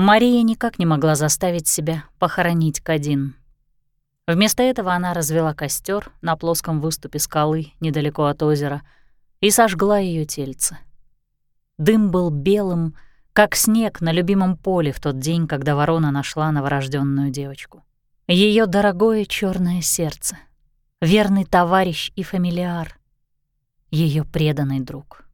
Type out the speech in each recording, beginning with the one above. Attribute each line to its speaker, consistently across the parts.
Speaker 1: Мария никак не могла заставить себя похоронить Кадин. Вместо этого она развела костер на плоском выступе скалы недалеко от озера и сожгла ее тельце. Дым был белым, как снег на любимом поле в тот день, когда ворона нашла новорожденную девочку. Ее дорогое черное сердце, верный товарищ и фамилиар, ее преданный друг.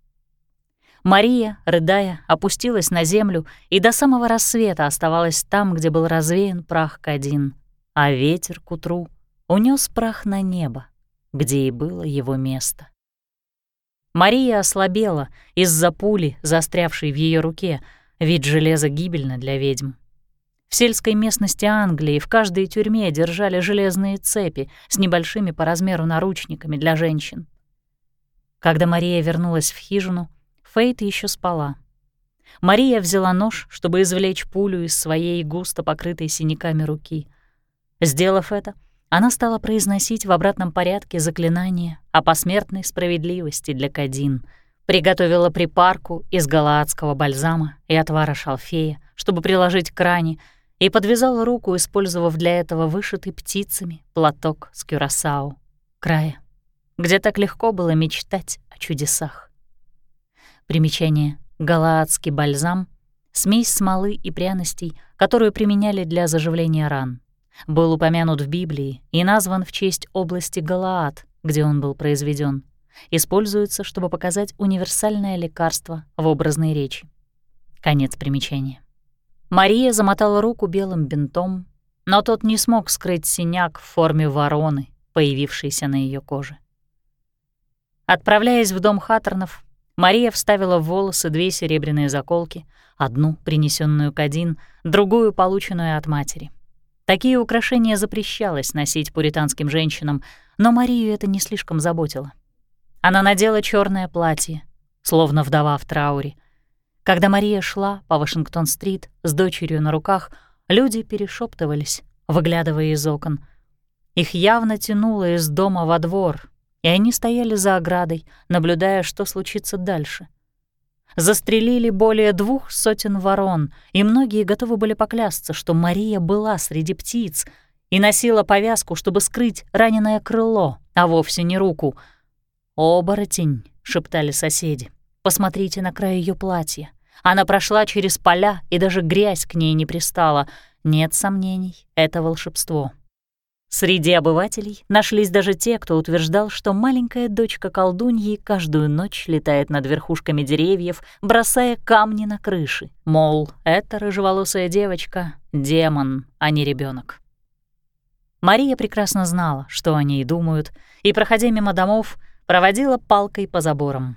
Speaker 1: Мария, рыдая, опустилась на землю и до самого рассвета оставалась там, где был развеян прах Кадин, а ветер к утру унес прах на небо, где и было его место. Мария ослабела из-за пули, застрявшей в ее руке, ведь железо гибельно для ведьм. В сельской местности Англии в каждой тюрьме держали железные цепи с небольшими по размеру наручниками для женщин. Когда Мария вернулась в хижину, Фейт еще спала. Мария взяла нож, чтобы извлечь пулю из своей густо покрытой синяками руки. Сделав это, она стала произносить в обратном порядке заклинание о посмертной справедливости для Кадин, приготовила припарку из галаадского бальзама и отвара шалфея, чтобы приложить к ране, и подвязала руку, использовав для этого вышитый птицами платок с кюрасау, края, где так легко было мечтать о чудесах. Примечание. Галаадский бальзам — смесь смолы и пряностей, которую применяли для заживления ран. Был упомянут в Библии и назван в честь области Галаад, где он был произведен. Используется, чтобы показать универсальное лекарство в образной речи. Конец примечания. Мария замотала руку белым бинтом, но тот не смог скрыть синяк в форме вороны, появившейся на ее коже. Отправляясь в дом Хаттернов, Мария вставила в волосы две серебряные заколки, одну, принесенную Кадин, другую, полученную от матери. Такие украшения запрещалось носить пуританским женщинам, но Марию это не слишком заботило. Она надела черное платье, словно вдова в трауре. Когда Мария шла по Вашингтон-стрит с дочерью на руках, люди перешептывались, выглядывая из окон. Их явно тянуло из дома во двор, и они стояли за оградой, наблюдая, что случится дальше. Застрелили более двух сотен ворон, и многие готовы были поклясться, что Мария была среди птиц и носила повязку, чтобы скрыть раненое крыло, а вовсе не руку. «Оборотень», — шептали соседи, — «посмотрите на край ее платья. Она прошла через поля, и даже грязь к ней не пристала. Нет сомнений, это волшебство». Среди обывателей нашлись даже те, кто утверждал, что маленькая дочка колдуньи каждую ночь летает над верхушками деревьев, бросая камни на крыши. Мол, эта рыжеволосая девочка — демон, а не ребенок. Мария прекрасно знала, что они и думают, и, проходя мимо домов, проводила палкой по заборам.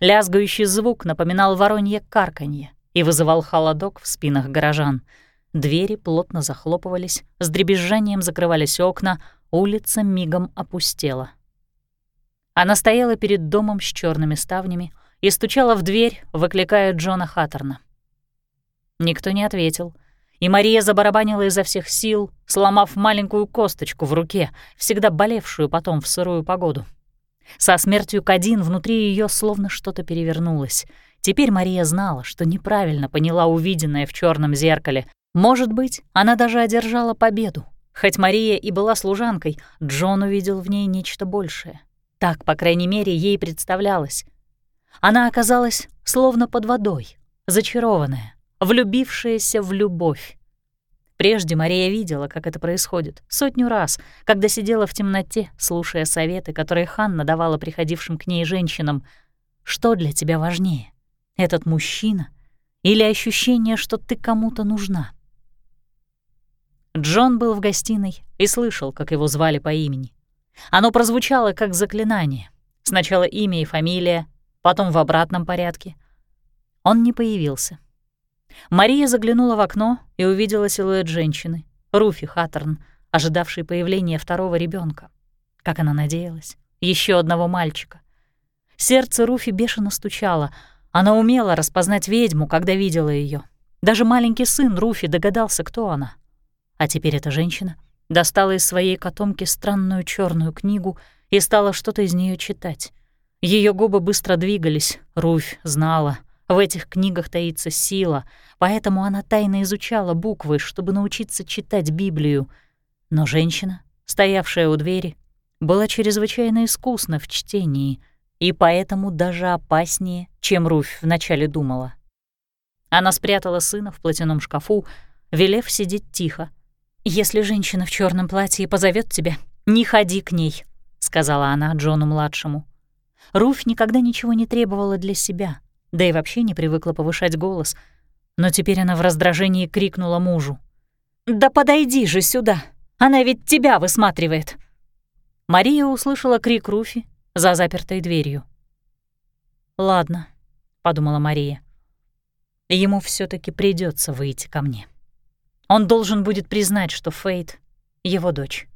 Speaker 1: Лязгающий звук напоминал воронье карканье и вызывал холодок в спинах горожан — Двери плотно захлопывались, с дребезжанием закрывались окна, улица мигом опустела. Она стояла перед домом с черными ставнями и стучала в дверь, выкликая Джона Хаттерна. Никто не ответил, и Мария забарабанила изо всех сил, сломав маленькую косточку в руке, всегда болевшую потом в сырую погоду. Со смертью Кадин внутри ее словно что-то перевернулось. Теперь Мария знала, что неправильно поняла увиденное в черном зеркале, может быть, она даже одержала победу. Хоть Мария и была служанкой, Джон увидел в ней нечто большее. Так, по крайней мере, ей представлялось. Она оказалась словно под водой, зачарованная, влюбившаяся в любовь. Прежде Мария видела, как это происходит, сотню раз, когда сидела в темноте, слушая советы, которые Ханна давала приходившим к ней женщинам. Что для тебя важнее, этот мужчина или ощущение, что ты кому-то нужна? Джон был в гостиной и слышал, как его звали по имени. Оно прозвучало как заклинание. Сначала имя и фамилия, потом в обратном порядке. Он не появился. Мария заглянула в окно и увидела силуэт женщины, Руфи Хаттерн, ожидавшей появления второго ребенка. Как она надеялась, еще одного мальчика. Сердце Руфи бешено стучало. Она умела распознать ведьму, когда видела ее. Даже маленький сын Руфи догадался, кто она — а теперь эта женщина достала из своей котомки странную черную книгу и стала что-то из нее читать. Ее губы быстро двигались, Руфь знала. В этих книгах таится сила, поэтому она тайно изучала буквы, чтобы научиться читать Библию. Но женщина, стоявшая у двери, была чрезвычайно искусна в чтении и поэтому даже опаснее, чем Руфь вначале думала. Она спрятала сына в платяном шкафу, велев сидеть тихо. «Если женщина в черном платье позовет тебя, не ходи к ней», — сказала она Джону-младшему. Руфь никогда ничего не требовала для себя, да и вообще не привыкла повышать голос, но теперь она в раздражении крикнула мужу. «Да подойди же сюда! Она ведь тебя высматривает!» Мария услышала крик Руфи за запертой дверью. «Ладно», — подумала Мария. «Ему все таки придется выйти ко мне. Он должен будет признать, что Фейт — его дочь».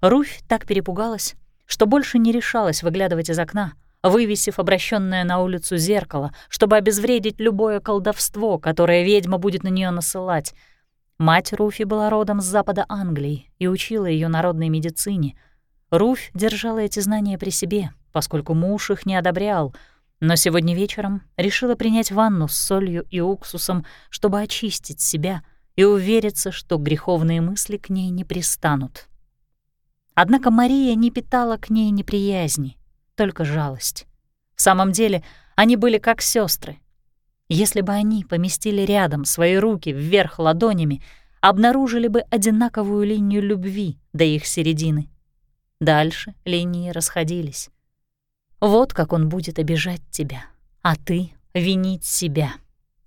Speaker 1: Руфь так перепугалась, что больше не решалась выглядывать из окна, вывесив обращенное на улицу зеркало, чтобы обезвредить любое колдовство, которое ведьма будет на нее насылать. Мать Руфи была родом с запада Англии и учила ее народной медицине — Руфь держала эти знания при себе, поскольку муж их не одобрял, но сегодня вечером решила принять ванну с солью и уксусом, чтобы очистить себя и увериться, что греховные мысли к ней не пристанут. Однако Мария не питала к ней неприязни, только жалость. В самом деле, они были как сестры. Если бы они поместили рядом свои руки вверх ладонями, обнаружили бы одинаковую линию любви до их середины — Дальше линии расходились. Вот как он будет обижать тебя, а ты — винить себя.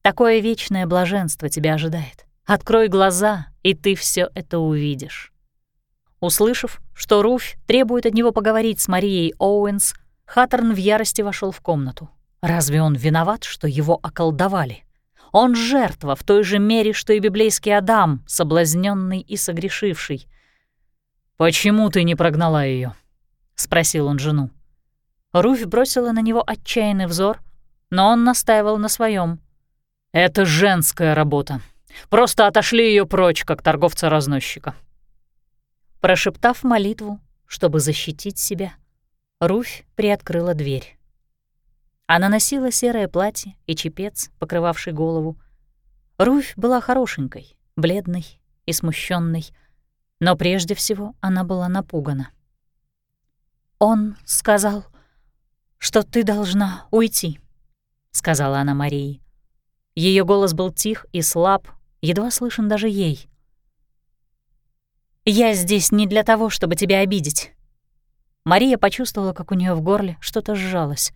Speaker 1: Такое вечное блаженство тебя ожидает. Открой глаза, и ты все это увидишь. Услышав, что Руфь требует от него поговорить с Марией Оуэнс, Хаттерн в ярости вошел в комнату. Разве он виноват, что его околдовали? Он жертва в той же мере, что и библейский Адам, соблазненный и согрешивший — «Почему ты не прогнала ее? спросил он жену. Руфь бросила на него отчаянный взор, но он настаивал на своем. «Это женская работа. Просто отошли ее прочь, как торговца-разносчика». Прошептав молитву, чтобы защитить себя, Руфь приоткрыла дверь. Она носила серое платье и чепец, покрывавший голову. Руфь была хорошенькой, бледной и смущенной, но прежде всего она была напугана. «Он сказал, что ты должна уйти», — сказала она Марии. Ее голос был тих и слаб, едва слышен даже ей. «Я здесь не для того, чтобы тебя обидеть». Мария почувствовала, как у нее в горле что-то сжалось.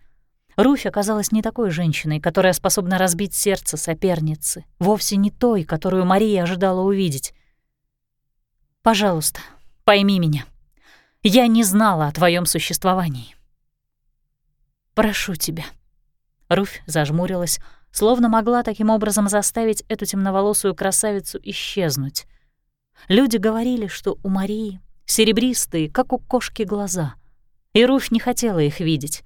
Speaker 1: Руфь оказалась не такой женщиной, которая способна разбить сердце соперницы, вовсе не той, которую Мария ожидала увидеть. Пожалуйста, пойми меня. Я не знала о твоем существовании. Прошу тебя. Руфь зажмурилась, словно могла таким образом заставить эту темноволосую красавицу исчезнуть. Люди говорили, что у Марии серебристые, как у кошки, глаза, и Руфь не хотела их видеть.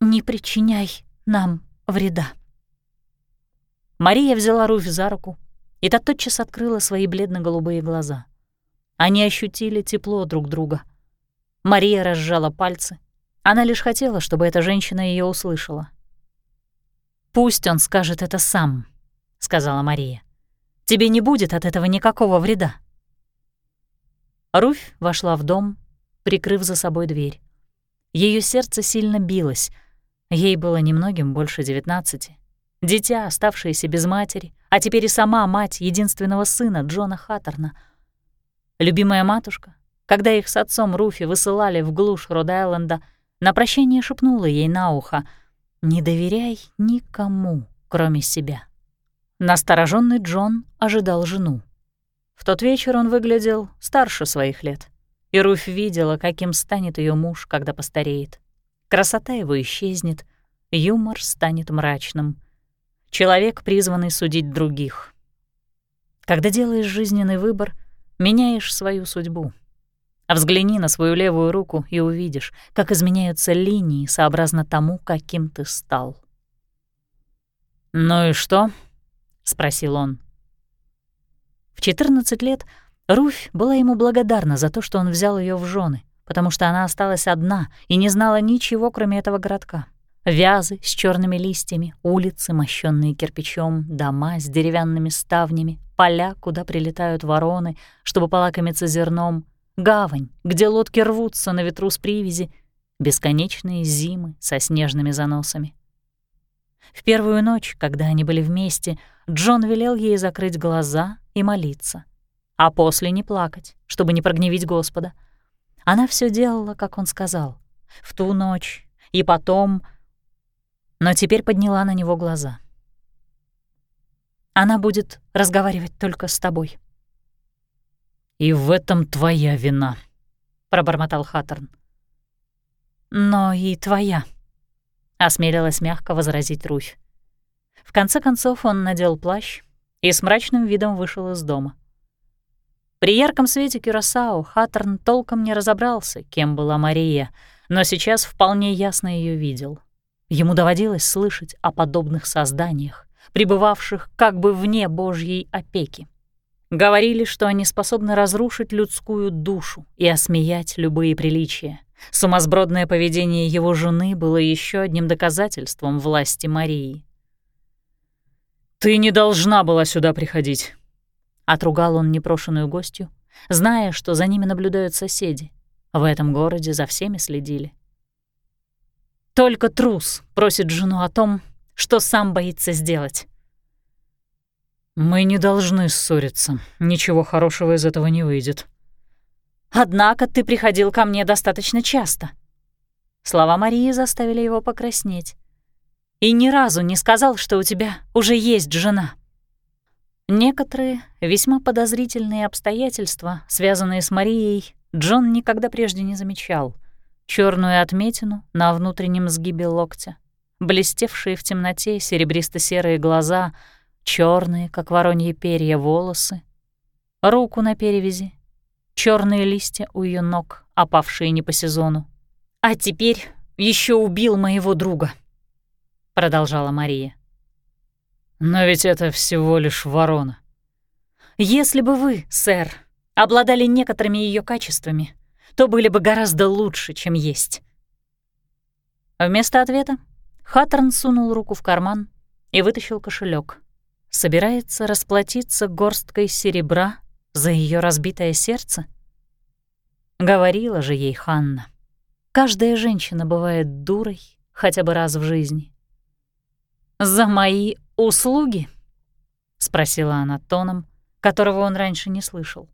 Speaker 1: «Не причиняй нам вреда». Мария взяла Руфь за руку и та тотчас открыла свои бледно-голубые глаза. Они ощутили тепло друг друга. Мария разжала пальцы. Она лишь хотела, чтобы эта женщина ее услышала. «Пусть он скажет это сам», — сказала Мария. «Тебе не будет от этого никакого вреда». Руфь вошла в дом, прикрыв за собой дверь. Ее сердце сильно билось. Ей было немногим больше девятнадцати. Дитя, оставшееся без матери, а теперь и сама мать единственного сына Джона Хаттерна. Любимая матушка, когда их с отцом Руфи высылали в глушь Род-Айленда, на прощение шепнула ей на ухо «Не доверяй никому, кроме себя». Настороженный Джон ожидал жену. В тот вечер он выглядел старше своих лет, и Руфь видела, каким станет ее муж, когда постареет. Красота его исчезнет, юмор станет мрачным — Человек, призванный судить других. Когда делаешь жизненный выбор, меняешь свою судьбу. А взгляни на свою левую руку и увидишь, как изменяются линии сообразно тому, каким ты стал. «Ну и что?» — спросил он. В 14 лет Руфь была ему благодарна за то, что он взял ее в жены, потому что она осталась одна и не знала ничего, кроме этого городка. Вязы с черными листьями, улицы, мощенные кирпичом, дома с деревянными ставнями, поля, куда прилетают вороны, чтобы полакомиться зерном, гавань, где лодки рвутся на ветру с привязи, бесконечные зимы со снежными заносами. В первую ночь, когда они были вместе, Джон велел ей закрыть глаза и молиться, а после не плакать, чтобы не прогневить Господа. Она все делала, как он сказал, в ту ночь и потом, но теперь подняла на него глаза. Она будет разговаривать только с тобой.
Speaker 2: «И в этом твоя вина», — пробормотал Хаттерн.
Speaker 1: «Но и твоя», — осмелилась мягко возразить Руфь. В конце концов он надел плащ и с мрачным видом вышел из дома. При ярком свете Кюрасао Хаттерн толком не разобрался, кем была Мария, но сейчас вполне ясно ее видел. Ему доводилось слышать о подобных созданиях, пребывавших как бы вне Божьей опеки. Говорили, что они способны разрушить людскую душу и осмеять любые приличия. Сумасбродное поведение его жены было еще одним доказательством власти Марии.
Speaker 2: «Ты не должна была сюда приходить», —
Speaker 1: отругал он непрошенную гостью, зная, что за ними наблюдают соседи. В этом городе за всеми следили. Только трус просит жену о том, что сам боится сделать.
Speaker 2: «Мы не должны ссориться. Ничего хорошего из этого не выйдет»,
Speaker 1: Однако ты приходил ко мне достаточно часто». Слова Марии заставили его покраснеть. «И ни разу не сказал, что у тебя уже есть жена». Некоторые весьма подозрительные обстоятельства, связанные с Марией, Джон никогда прежде не замечал. Черную отметину на внутреннем сгибе локтя, блестевшие в темноте серебристо-серые глаза, черные, как вороньи перья, волосы, руку на перевязи черные листья у ее ног, опавшие не по сезону. «А теперь еще убил моего друга», — продолжала Мария.
Speaker 2: «Но ведь это всего лишь ворона».
Speaker 1: «Если бы вы, сэр, обладали некоторыми ее качествами, то были бы гораздо лучше, чем есть». Вместо ответа Хаттерн сунул руку в карман и вытащил кошелек. Собирается расплатиться горсткой серебра за ее разбитое сердце? Говорила же ей Ханна. Каждая женщина бывает дурой хотя бы раз в жизни. «За мои услуги?» — спросила она тоном, которого он раньше не слышал.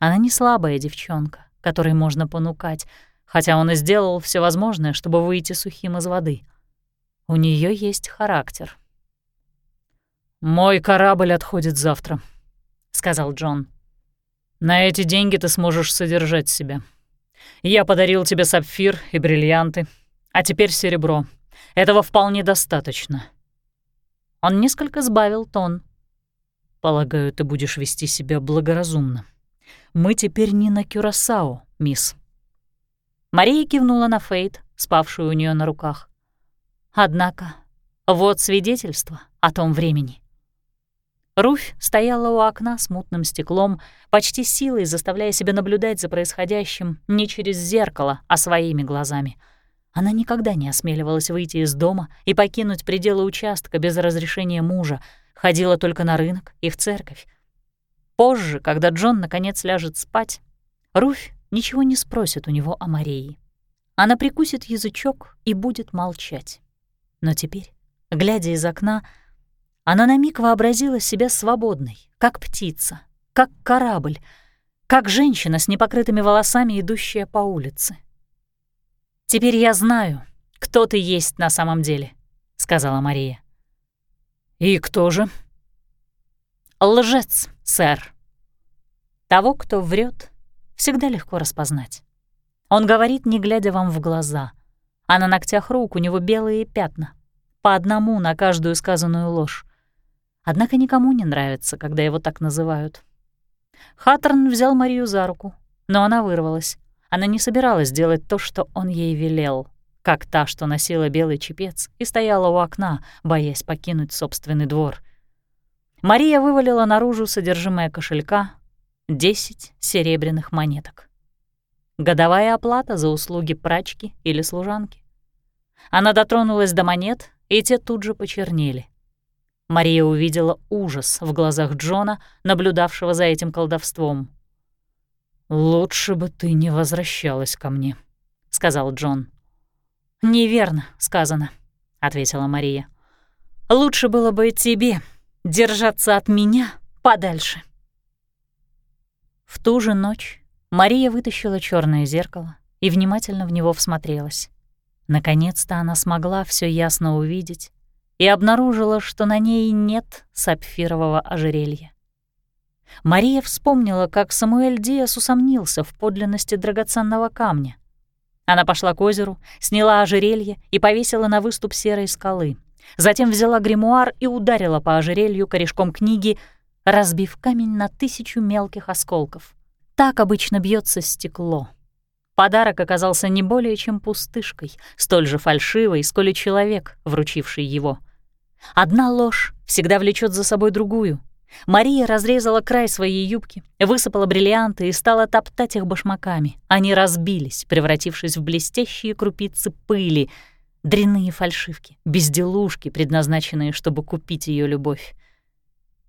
Speaker 1: Она не слабая девчонка, которой можно понукать, хотя он и сделал все возможное, чтобы выйти сухим из воды. У нее есть характер.
Speaker 2: «Мой корабль отходит завтра», — сказал Джон. «На эти деньги ты сможешь содержать себя. Я подарил тебе сапфир и бриллианты, а теперь серебро. Этого вполне достаточно».
Speaker 1: Он несколько сбавил тон.
Speaker 2: «Полагаю, ты будешь вести себя благоразумно. Мы теперь не на Кюрасао, мисс».
Speaker 1: Мария кивнула на Фейт, спавшую у нее на руках. Однако, вот свидетельство о том времени. Руфь стояла у окна с мутным стеклом, почти силой заставляя себя наблюдать за происходящим не через зеркало, а своими глазами. Она никогда не осмеливалась выйти из дома и покинуть пределы участка без разрешения мужа, ходила только на рынок и в церковь. Позже, когда Джон наконец ляжет спать, Руфь ничего не спросит у него о Марии. Она прикусит язычок и будет молчать. Но теперь, глядя из окна, она на миг вообразила себя свободной, как птица, как корабль, как женщина с непокрытыми волосами, идущая по улице. «Теперь я знаю, кто ты есть на самом деле», — сказала Мария.
Speaker 2: «И кто же?»
Speaker 1: «Лжец, сэр. Того, кто врет, всегда легко распознать. Он говорит, не глядя вам в глаза, а на ногтях рук у него белые пятна, по одному на каждую сказанную ложь. Однако никому не нравится, когда его так называют. Хаттерн взял Марию за руку, но она вырвалась. Она не собиралась делать то, что он ей велел, как та, что носила белый чепец и стояла у окна, боясь покинуть собственный двор. Мария вывалила наружу содержимое кошелька — десять серебряных монеток. Годовая оплата за услуги прачки или служанки. Она дотронулась до монет, и те тут же почернели. Мария увидела ужас в глазах Джона, наблюдавшего за этим колдовством.
Speaker 2: «Лучше бы ты не возвращалась ко мне», — сказал Джон.
Speaker 1: «Неверно сказано», — ответила Мария. «Лучше было бы тебе держаться от меня подальше». В ту же ночь Мария вытащила черное зеркало и внимательно в него всмотрелась. Наконец-то она смогла все ясно увидеть и обнаружила, что на ней нет сапфирового ожерелья. Мария вспомнила, как Самуэль Диас усомнился в подлинности драгоценного камня. Она пошла к озеру, сняла ожерелье и повесила на выступ серой скалы. Затем взяла гримуар и ударила по ожерелью корешком книги, разбив камень на тысячу мелких осколков. Так обычно бьется стекло. Подарок оказался не более чем пустышкой, столь же фальшивой, сколь и человек, вручивший его. Одна ложь всегда влечет за собой другую. Мария разрезала край своей юбки, высыпала бриллианты и стала топтать их башмаками. Они разбились, превратившись в блестящие крупицы пыли, дрянные фальшивки, безделушки, предназначенные, чтобы купить ее любовь.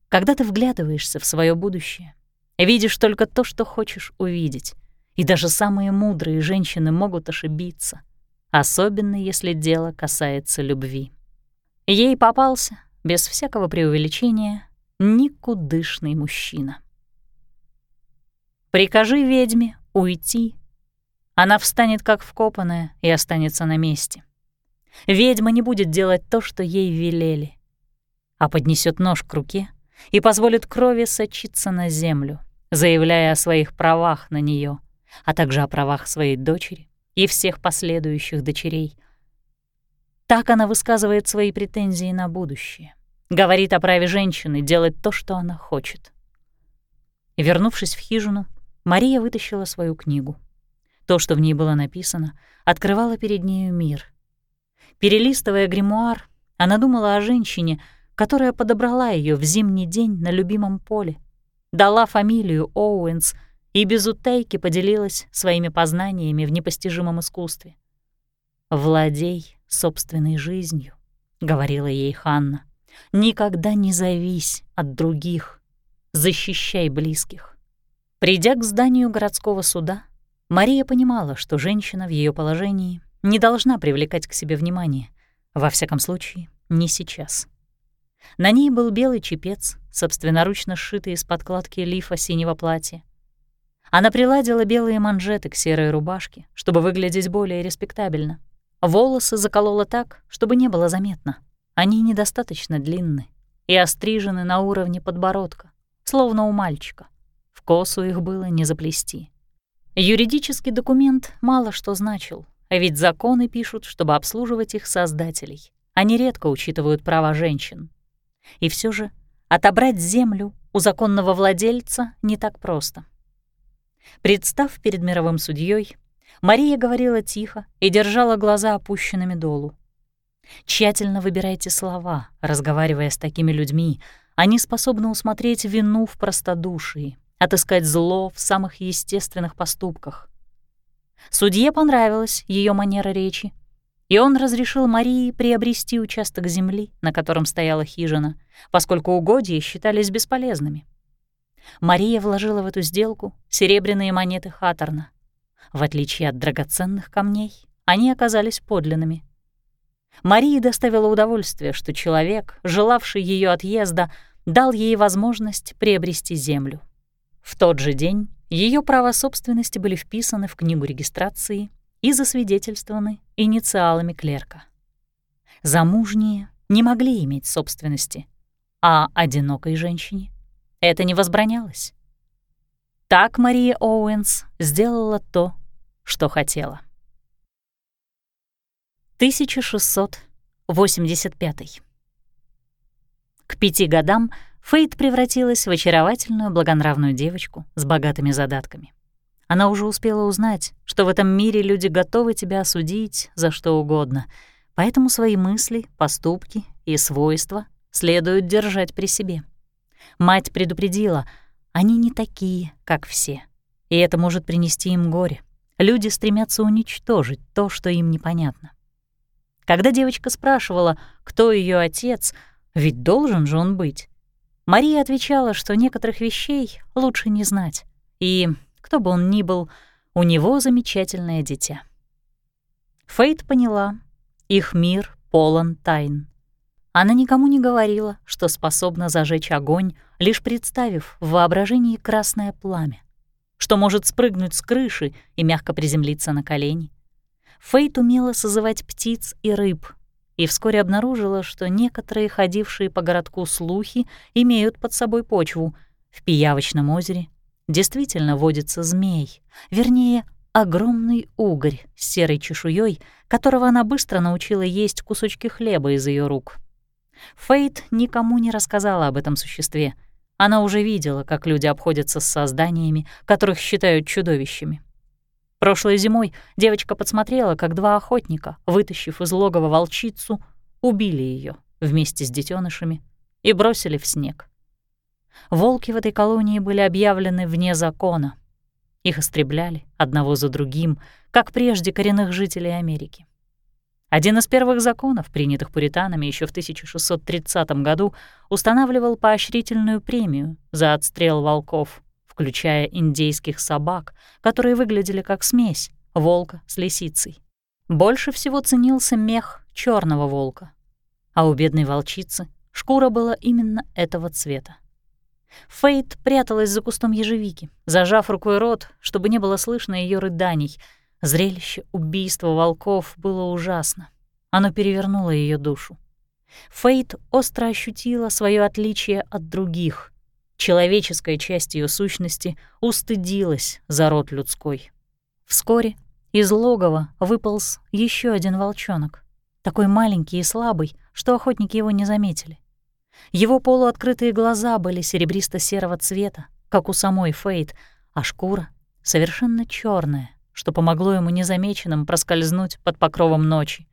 Speaker 1: Когда ты вглядываешься в свое будущее, видишь только то, что хочешь увидеть. И даже самые мудрые женщины могут ошибиться, особенно если дело касается любви. Ей попался, без всякого преувеличения, никудышный мужчина. Прикажи ведьме уйти, она встанет как вкопанная и останется на месте. Ведьма не будет делать то, что ей велели, а поднесет нож к руке и позволит крови сочиться на землю, заявляя о своих правах на нее — а также о правах своей дочери и всех последующих дочерей. Так она высказывает свои претензии на будущее, говорит о праве женщины делать то, что она хочет. Вернувшись в хижину, Мария вытащила свою книгу. То, что в ней было написано, открывало перед нею мир. Перелистывая гримуар, она думала о женщине, которая подобрала ее в зимний день на любимом поле, дала фамилию Оуэнс — и без утайки поделилась своими познаниями в непостижимом искусстве. «Владей собственной жизнью», — говорила ей Ханна. «Никогда не завись от других, защищай близких». Придя к зданию городского суда, Мария понимала, что женщина в ее положении не должна привлекать к себе внимание, во всяком случае, не сейчас. На ней был белый чепец, собственноручно сшитый из подкладки лифа синего платья, она приладила белые манжеты к серой рубашке, чтобы выглядеть более респектабельно. Волосы заколола так, чтобы не было заметно. Они недостаточно длинны и острижены на уровне подбородка, словно у мальчика. В косу их было не заплести. Юридический документ мало что значил, ведь законы пишут, чтобы обслуживать их создателей. Они редко учитывают права женщин. И все же отобрать землю у законного владельца не так просто. Представ перед мировым судьей, Мария говорила тихо и держала глаза опущенными долу. Тщательно выбирайте слова, разговаривая с такими людьми. Они способны усмотреть вину в простодушии, отыскать зло в самых естественных поступках. Судье понравилась ее манера речи, и он разрешил Марии приобрести участок земли, на котором стояла хижина, поскольку угодья считались бесполезными. Мария вложила в эту сделку серебряные монеты Хаттерна. В отличие от драгоценных камней, они оказались подлинными. Марии доставило удовольствие, что человек, желавший ее отъезда, дал ей возможность приобрести землю. В тот же день ее права собственности были вписаны в книгу регистрации и засвидетельствованы инициалами клерка. Замужние не могли иметь собственности, а одинокой женщине это не возбранялось. Так Мария Оуэнс сделала то, что хотела. 1685. К пяти годам Фейт превратилась в очаровательную благонравную девочку с богатыми задатками. Она уже успела узнать, что в этом мире люди готовы тебя осудить за что угодно, поэтому свои мысли, поступки и свойства следует держать при себе. Мать предупредила, они не такие, как все. И это может принести им горе. Люди стремятся уничтожить то, что им непонятно. Когда девочка спрашивала, кто ее отец, ведь должен же он быть, Мария отвечала, что некоторых вещей лучше не знать, и, кто бы он ни был, у него замечательное дитя. Фейт поняла, их мир полон тайн. Она никому не говорила, что способна зажечь огонь, лишь представив в воображении красное пламя, что может спрыгнуть с крыши и мягко приземлиться на колени. Фейт умела созывать птиц и рыб, и вскоре обнаружила, что некоторые ходившие по городку слухи имеют под собой почву. В Пиявочном озере действительно водится змей, вернее, огромный угорь с серой чешуей, которого она быстро научила есть кусочки хлеба из ее рук. Фейт никому не рассказала об этом существе. Она уже видела, как люди обходятся с созданиями, которых считают чудовищами. Прошлой зимой девочка подсмотрела, как два охотника, вытащив из логова волчицу, убили ее вместе с детенышами и бросили в снег. Волки в этой колонии были объявлены вне закона. Их истребляли одного за другим, как прежде коренных жителей Америки. Один из первых законов, принятых пуританами еще в 1630 году, устанавливал поощрительную премию за отстрел волков включая индейских собак, которые выглядели как смесь волка с лисицей. Больше всего ценился мех черного волка, а у бедной волчицы шкура была именно этого цвета. Фейт пряталась за кустом ежевики, зажав рукой рот, чтобы не было слышно ее рыданий. Зрелище убийства волков было ужасно. Оно перевернуло ее душу. Фейт остро ощутила свое отличие от других, Человеческая часть ее сущности устыдилась за род людской. Вскоре из логова выполз еще один волчонок, такой маленький и слабый, что охотники его не заметили. Его полуоткрытые глаза были серебристо-серого цвета, как у самой Фейт, а шкура совершенно черная, что помогло ему незамеченным проскользнуть под покровом ночи.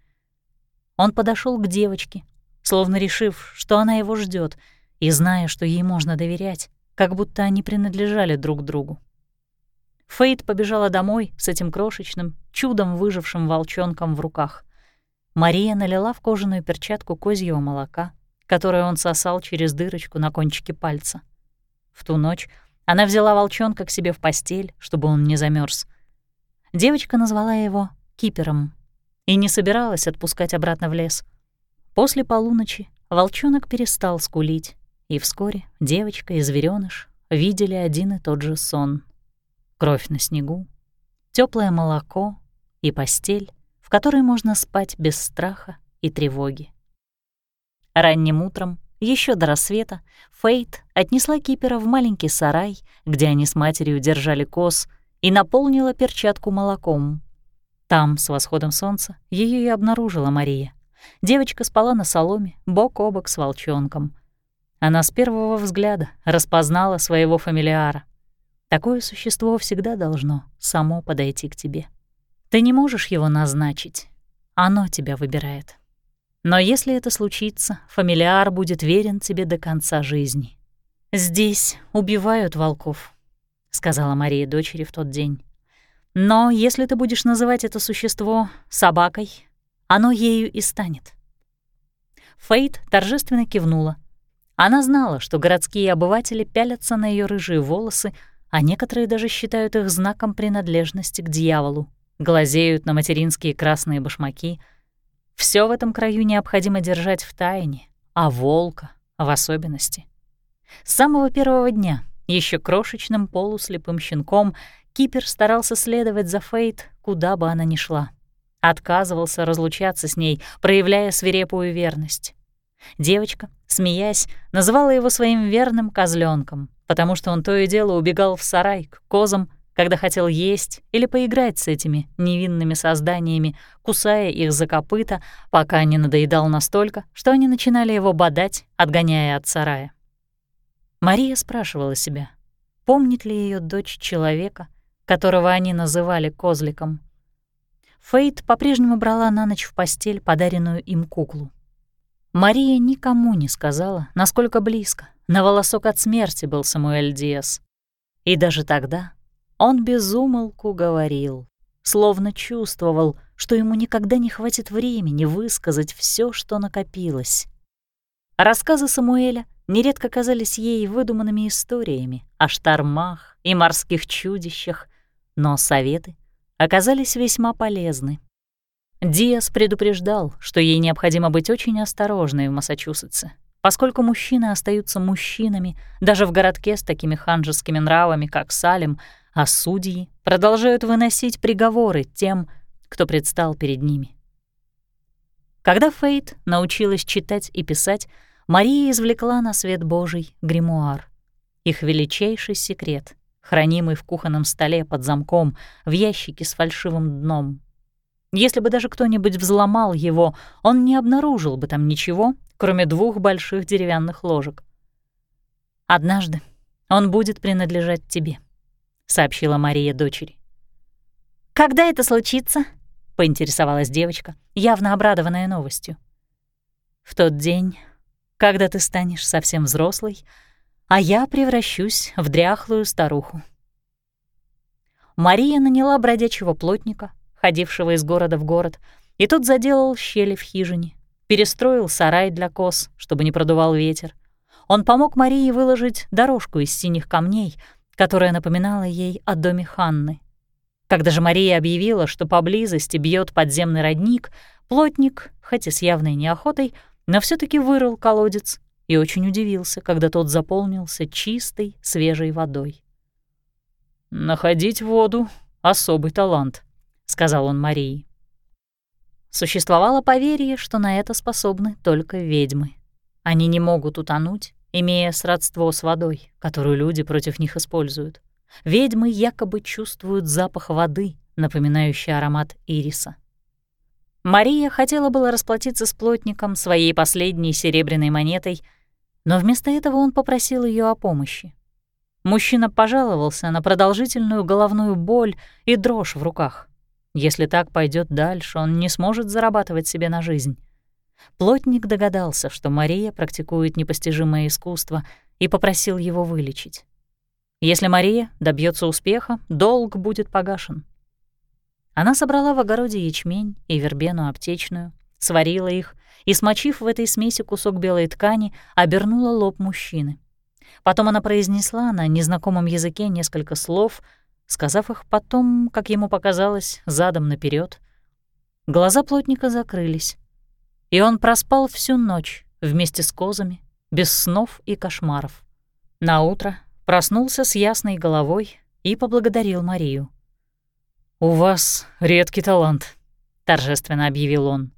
Speaker 1: Он подошел к девочке, словно решив, что она его ждет, и зная, что ей можно доверять, как будто они принадлежали друг другу. Фейт побежала домой с этим крошечным, чудом выжившим волчонком в руках. Мария налила в кожаную перчатку козьего молока, которое он сосал через дырочку на кончике пальца. В ту ночь она взяла волчонка к себе в постель, чтобы он не замерз. Девочка назвала его Кипером и не собиралась отпускать обратно в лес. После полуночи волчонок перестал скулить, и вскоре девочка и зверёныш видели один и тот же сон. Кровь на снегу, теплое молоко и постель, в которой можно спать без страха и тревоги. Ранним утром, еще до рассвета, Фейт отнесла Кипера в маленький сарай, где они с матерью держали коз, и наполнила перчатку молоком. Там, с восходом солнца, ее и обнаружила Мария. Девочка спала на соломе, бок о бок с волчонком. Она с первого взгляда распознала своего фамилиара. Такое существо всегда должно само подойти к тебе. Ты не можешь его назначить, оно тебя выбирает. Но если это случится, фамилиар будет верен тебе до конца жизни. «Здесь убивают волков», — сказала Мария дочери в тот день. «Но если ты будешь называть это существо собакой, оно ею и станет». Фейт торжественно кивнула, она знала, что городские обыватели пялятся на ее рыжие волосы, а некоторые даже считают их знаком принадлежности к дьяволу, глазеют на материнские красные башмаки. Все в этом краю необходимо держать в тайне, а волка в особенности. С самого первого дня, еще крошечным полуслепым щенком, Кипер старался следовать за Фейт, куда бы она ни шла. Отказывался разлучаться с ней, проявляя свирепую верность. Девочка, смеясь, называла его своим верным козленком, потому что он то и дело убегал в сарай к козам, когда хотел есть или поиграть с этими невинными созданиями, кусая их за копыта, пока не надоедал настолько, что они начинали его бодать, отгоняя от сарая. Мария спрашивала себя, помнит ли ее дочь человека, которого они называли козликом. Фейт по-прежнему брала на ночь в постель подаренную им куклу. Мария никому не сказала, насколько близко, на волосок от смерти был Самуэль Диас. И даже тогда он безумолку говорил словно чувствовал, что ему никогда не хватит времени высказать все, что накопилось. Рассказы Самуэля нередко казались ей выдуманными историями о штормах и морских чудищах, но советы оказались весьма полезны. Диас предупреждал, что ей необходимо быть очень осторожной в Массачусетсе, поскольку мужчины остаются мужчинами даже в городке с такими ханжескими нравами, как Салем, а судьи продолжают выносить приговоры тем, кто предстал перед ними. Когда Фейт научилась читать и писать, Мария извлекла на свет Божий гримуар, их величайший секрет, хранимый в кухонном столе под замком в ящике с фальшивым дном. Если бы даже кто-нибудь взломал его, он не обнаружил бы там ничего, кроме двух больших деревянных ложек. «Однажды он будет принадлежать тебе», — сообщила Мария дочери. «Когда это случится?» — поинтересовалась девочка, явно обрадованная новостью. «В тот день, когда ты станешь совсем взрослой, а я превращусь в дряхлую старуху». Мария наняла бродячего плотника, ходившего из города в город, и тот заделал щели в хижине, перестроил сарай для коз, чтобы не продувал ветер. Он помог Марии выложить дорожку из синих камней, которая напоминала ей о доме Ханны. Когда же Мария объявила, что поблизости бьет подземный родник, плотник, хоть и с явной неохотой, но все таки вырыл колодец и очень удивился, когда тот заполнился чистой, свежей водой. «Находить воду — особый талант», сказал он Марии. Существовало поверье, что на это способны только ведьмы. Они не могут утонуть, имея сродство с водой, которую люди против них используют. Ведьмы якобы чувствуют запах воды, напоминающий аромат ириса. Мария хотела было расплатиться с плотником своей последней серебряной монетой, но вместо этого он попросил ее о помощи. Мужчина пожаловался на продолжительную головную боль и дрожь в руках. Если так пойдет дальше, он не сможет зарабатывать себе на жизнь. Плотник догадался, что Мария практикует непостижимое искусство, и попросил его вылечить. Если Мария добьется успеха, долг будет погашен. Она собрала в огороде ячмень и вербену аптечную, сварила их и, смочив в этой смеси кусок белой ткани, обернула лоб мужчины. Потом она произнесла на незнакомом языке несколько слов — сказав их потом, как ему показалось, задом наперед. Глаза плотника закрылись, и он проспал всю ночь вместе с козами, без снов и кошмаров. На утро проснулся с ясной головой и поблагодарил Марию. «У вас редкий талант», — торжественно объявил он.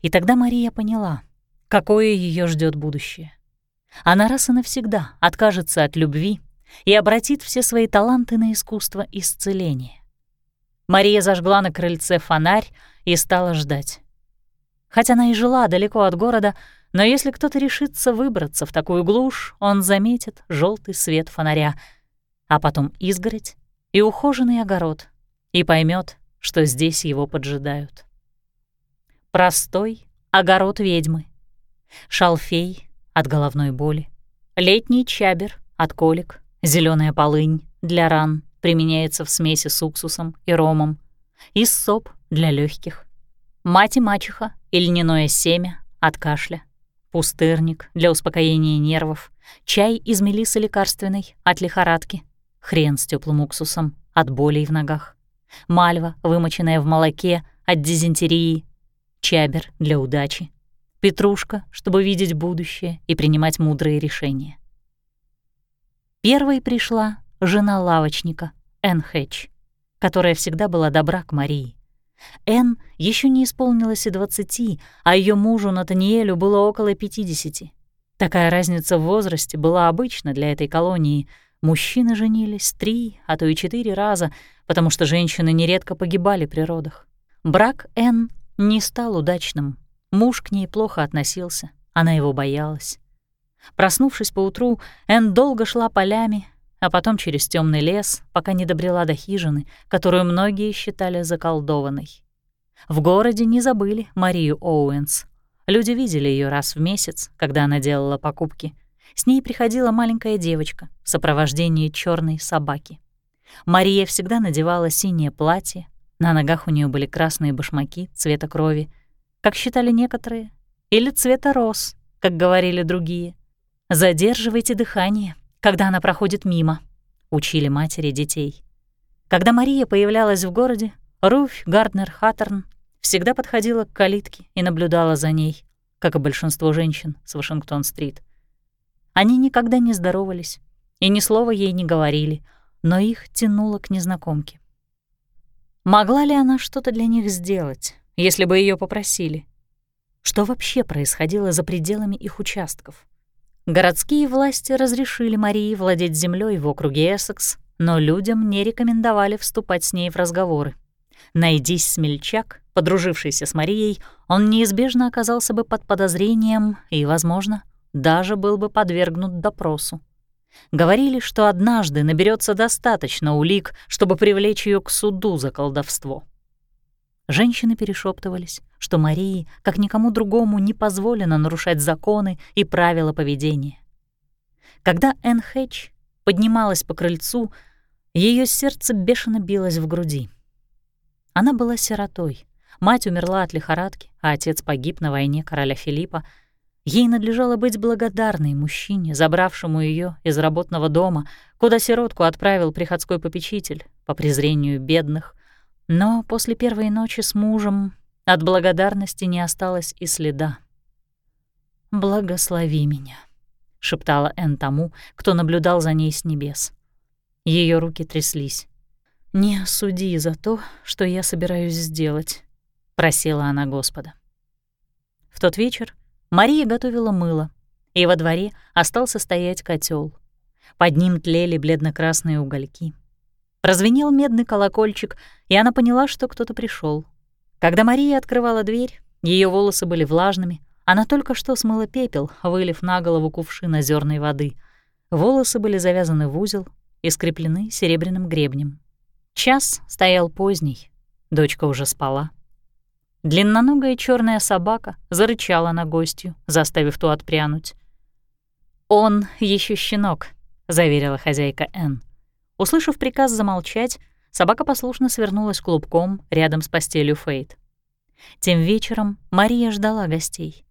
Speaker 1: И тогда Мария поняла, какое ее ждет будущее. Она раз и навсегда откажется от любви и обратит все свои таланты на искусство исцеления. Мария зажгла на крыльце фонарь и стала ждать. Хотя она и жила далеко от города, но если кто-то решится выбраться в такую глушь, он заметит желтый свет фонаря, а потом изгородь и ухоженный огород, и поймет, что здесь его поджидают. Простой огород ведьмы, шалфей от головной боли, летний чабер от колик, Зеленая полынь для ран применяется в смеси с уксусом и ромом. Иссоп для легких. Мать и мачеха и льняное семя от кашля. Пустырник для успокоения нервов. Чай из мелисы лекарственной от лихорадки. Хрен с теплым уксусом от болей в ногах. Мальва, вымоченная в молоке от дизентерии. Чабер для удачи. Петрушка, чтобы видеть будущее и принимать мудрые решения. Первой пришла жена лавочника, Энн Хэтч, которая всегда была добра к Марии. Энн еще не исполнилось и двадцати, а ее мужу Натаниэлю было около пятидесяти. Такая разница в возрасте была обычна для этой колонии. Мужчины женились три, а то и четыре раза, потому что женщины нередко погибали при родах. Брак Энн не стал удачным. Муж к ней плохо относился, она его боялась. Проснувшись поутру, Энн долго шла полями, а потом через темный лес, пока не добрела до хижины, которую многие считали заколдованной. В городе не забыли Марию Оуэнс. Люди видели ее раз в месяц, когда она делала покупки. С ней приходила маленькая девочка в сопровождении черной собаки. Мария всегда надевала синее платье, на ногах у нее были красные башмаки цвета крови, как считали некоторые, или цвета роз, как говорили другие. «Задерживайте дыхание, когда она проходит мимо», — учили матери детей. Когда Мария появлялась в городе, Руфь Гарднер Хаттерн всегда подходила к калитке и наблюдала за ней, как и большинство женщин с Вашингтон-стрит. Они никогда не здоровались и ни слова ей не говорили, но их тянуло к незнакомке. Могла ли она что-то для них сделать, если бы ее попросили? Что вообще происходило за пределами их участков? Городские власти разрешили Марии владеть землей в округе Эссекс, но людям не рекомендовали вступать с ней в разговоры. Найдись смельчак, подружившийся с Марией, он неизбежно оказался бы под подозрением и, возможно, даже был бы подвергнут допросу. Говорили, что однажды наберется достаточно улик, чтобы привлечь ее к суду за колдовство. Женщины перешептывались, что Марии, как никому другому, не позволено нарушать законы и правила поведения. Когда Энн Хэтч поднималась по крыльцу, ее сердце бешено билось в груди. Она была сиротой. Мать умерла от лихорадки, а отец погиб на войне короля Филиппа. Ей надлежало быть благодарной мужчине, забравшему ее из работного дома, куда сиротку отправил приходской попечитель по презрению бедных. Но после первой ночи с мужем от благодарности не осталось и следа. «Благослови меня», — шептала Эн тому, кто наблюдал за ней с небес. Ее руки тряслись. «Не суди за то, что я собираюсь сделать», — просила она Господа. В тот вечер Мария готовила мыло, и во дворе остался стоять котел. Под ним тлели бледно-красные угольки. Прозвенел медный колокольчик, и она поняла, что кто-то пришел. Когда Мария открывала дверь, ее волосы были влажными, она только что смыла пепел, вылив на голову кувшин озерной воды. Волосы были завязаны в узел и скреплены серебряным гребнем. Час стоял поздний, дочка уже спала. Длинноногая черная собака зарычала на гостью, заставив ту отпрянуть. «Он еще щенок», — заверила хозяйка Энн. Услышав приказ замолчать, собака послушно свернулась клубком рядом с постелью Фейт. Тем вечером Мария ждала гостей.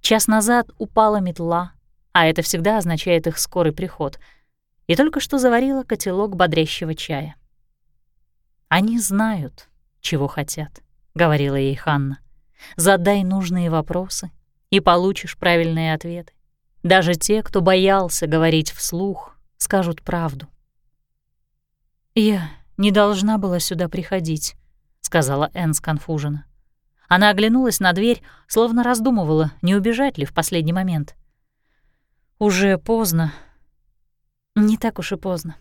Speaker 1: Час назад упала метла, а это всегда означает их скорый приход, и только что заварила котелок бодрящего чая. «Они знают, чего хотят», — говорила ей Ханна. «Задай нужные вопросы, и получишь правильные ответы. Даже те, кто боялся говорить вслух, скажут правду». «Я не должна была сюда приходить», — сказала Энн сконфуженно. Она оглянулась на дверь, словно раздумывала, не убежать ли в последний момент. «Уже поздно». «Не так уж и поздно.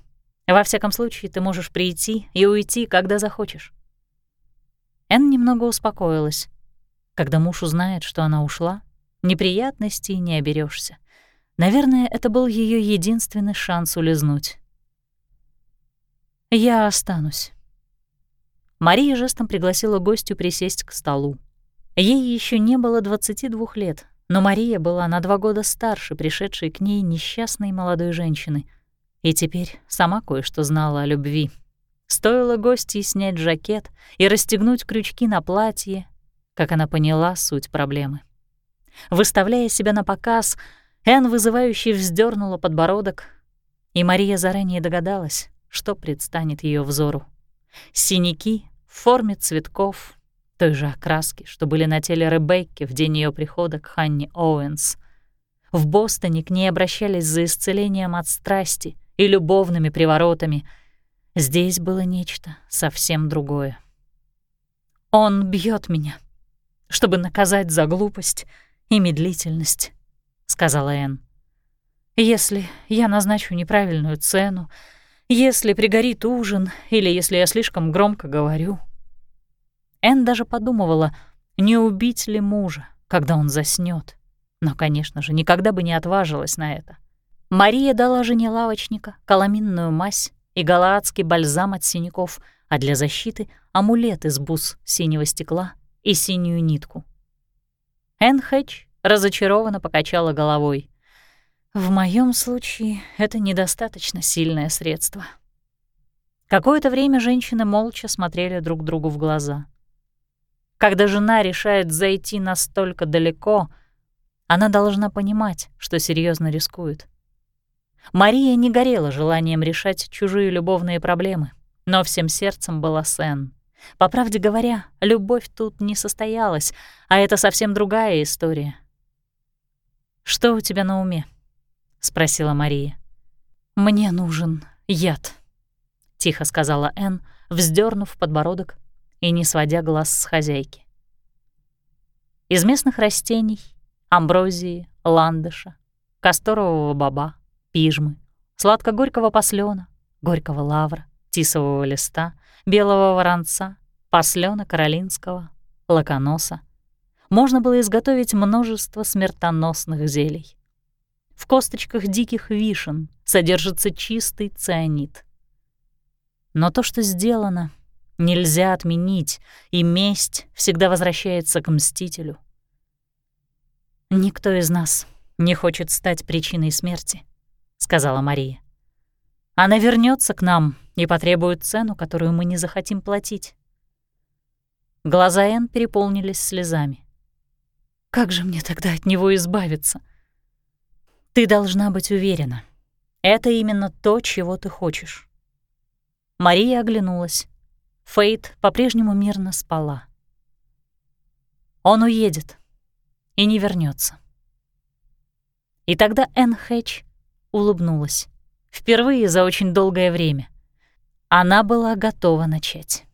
Speaker 1: Во всяком случае, ты можешь прийти и уйти, когда захочешь. Эн немного успокоилась. Когда муж узнает, что она ушла, неприятностей не оберешься. Наверное, это был ее единственный шанс улизнуть. «Я останусь». Мария жестом пригласила гостю присесть к столу. Ей еще не было 22 лет, но Мария была на два года старше пришедшей к ней несчастной молодой женщины — и теперь сама кое-что знала о любви. Стоило гостье снять жакет и расстегнуть крючки на платье, как она поняла суть проблемы. Выставляя себя на показ, Энн вызывающе вздернула подбородок, и Мария заранее догадалась, что предстанет ее взору. Синяки в форме цветков, той же окраски, что были на теле Ребекки в день ее прихода к Ханне Оуэнс. В Бостоне к ней обращались за исцелением от страсти — и любовными приворотами. Здесь было нечто совсем другое. «Он бьет меня, чтобы наказать за глупость и медлительность», — сказала Энн. «Если я назначу неправильную цену, если пригорит ужин или если я слишком громко говорю». Энн даже подумывала, не убить ли мужа, когда он заснёт, но, конечно же, никогда бы не отважилась на это. Мария дала жене лавочника каламинную мазь и галаадский бальзам от синяков, а для защиты — амулет из бус синего стекла и синюю нитку. Энн Хэтч разочарованно покачала головой. «В моем случае это недостаточно сильное средство». Какое-то время женщины молча смотрели друг другу в глаза. Когда жена решает зайти настолько далеко, она должна понимать, что серьезно рискует. Мария не горела желанием решать чужие любовные проблемы, но всем сердцем была Сен. По правде говоря, любовь тут не состоялась, а это совсем другая история. «Что у тебя на уме?» — спросила Мария. «Мне нужен яд», — тихо сказала Энн, вздернув подбородок и не сводя глаз с хозяйки. Из местных растений — амброзии, ландыша, касторового баба, пижмы, сладко-горького послена, горького лавра, тисового листа, белого воронца, послена каролинского, лаконоса. Можно было изготовить множество смертоносных зелий. В косточках диких вишен содержится чистый цианид. Но то, что сделано, нельзя отменить, и месть всегда возвращается к мстителю. «Никто из нас не хочет стать причиной смерти», — сказала Мария. «Она вернется к нам и потребует цену, которую мы не захотим платить». Глаза Энн переполнились слезами. «Как же мне тогда от него избавиться?» «Ты должна быть уверена. Это именно то, чего ты хочешь». Мария оглянулась. Фейт по-прежнему мирно спала. Он уедет и не вернется. И тогда Энн Хэтч улыбнулась. Впервые за очень долгое время. Она была готова начать.